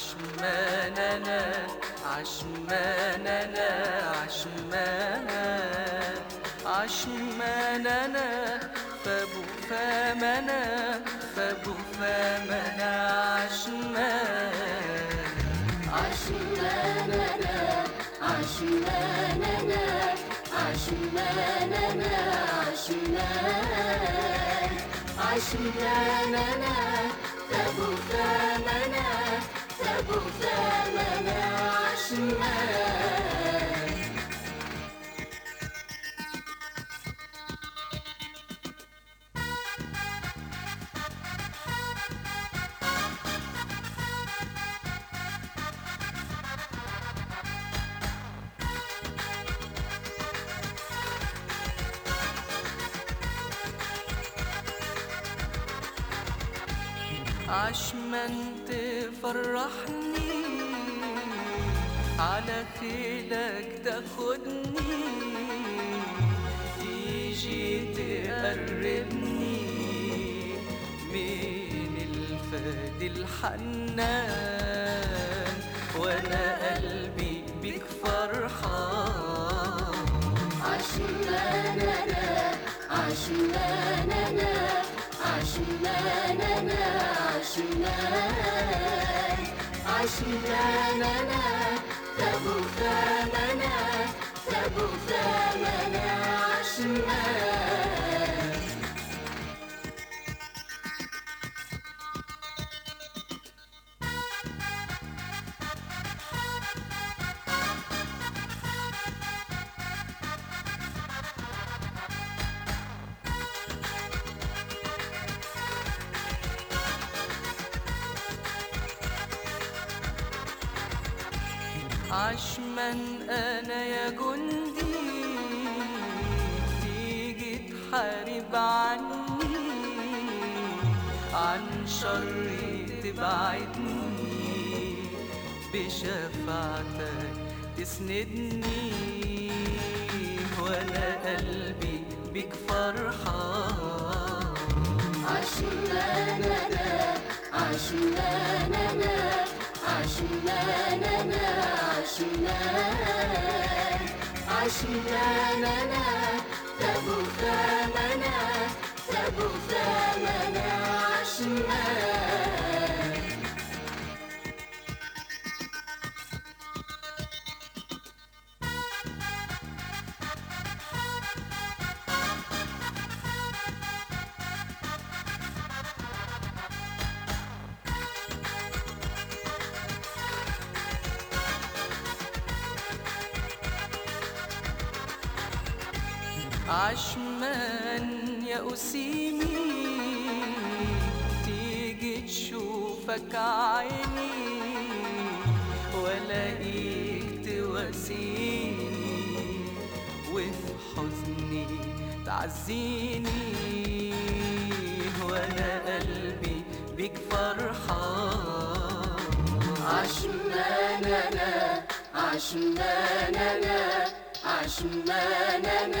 عشماننا عشماننا عشمان عشماننا فابو فامنا فابو فامنا عشمان عشماننا عشماننا عشماننا عشمان عشماننا تبو ثمنا تبو ثمنا عشمان عشمان تفرحني على خيلك تاخدني تيجي تقربني من الفادي الحنان وأنا قلبي بيك فرحان. عشماننا عشماننا عشماننا. عشمان عشماننا تبو ثمنا تبو ثمنا عشمان أنا يا جندي. تيجي تحارب عني. عن شري تبعدني. بشفاعتك تسندني. وأنا قلبي بيك فرحان. عشماننا عشماننا عشماننا عشمان عشماننا تبو ثمنا تبو ثمنا عشمان عشمان يا أسيمي تيجي تشوفك عيني ولاقيك تواسيني وفي حزني تعزيني وأنا قلبي بيك فرحان. عشماننا عشماننا عشماننا عشمان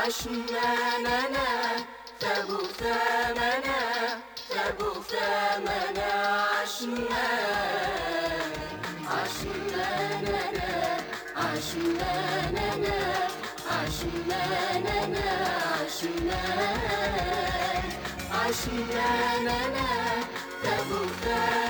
عشماننا ثبو ثمنا ثبو ثمنا عشمان عشماننا عشماننا عشماننا عشمان عشماننا تبو ثمنا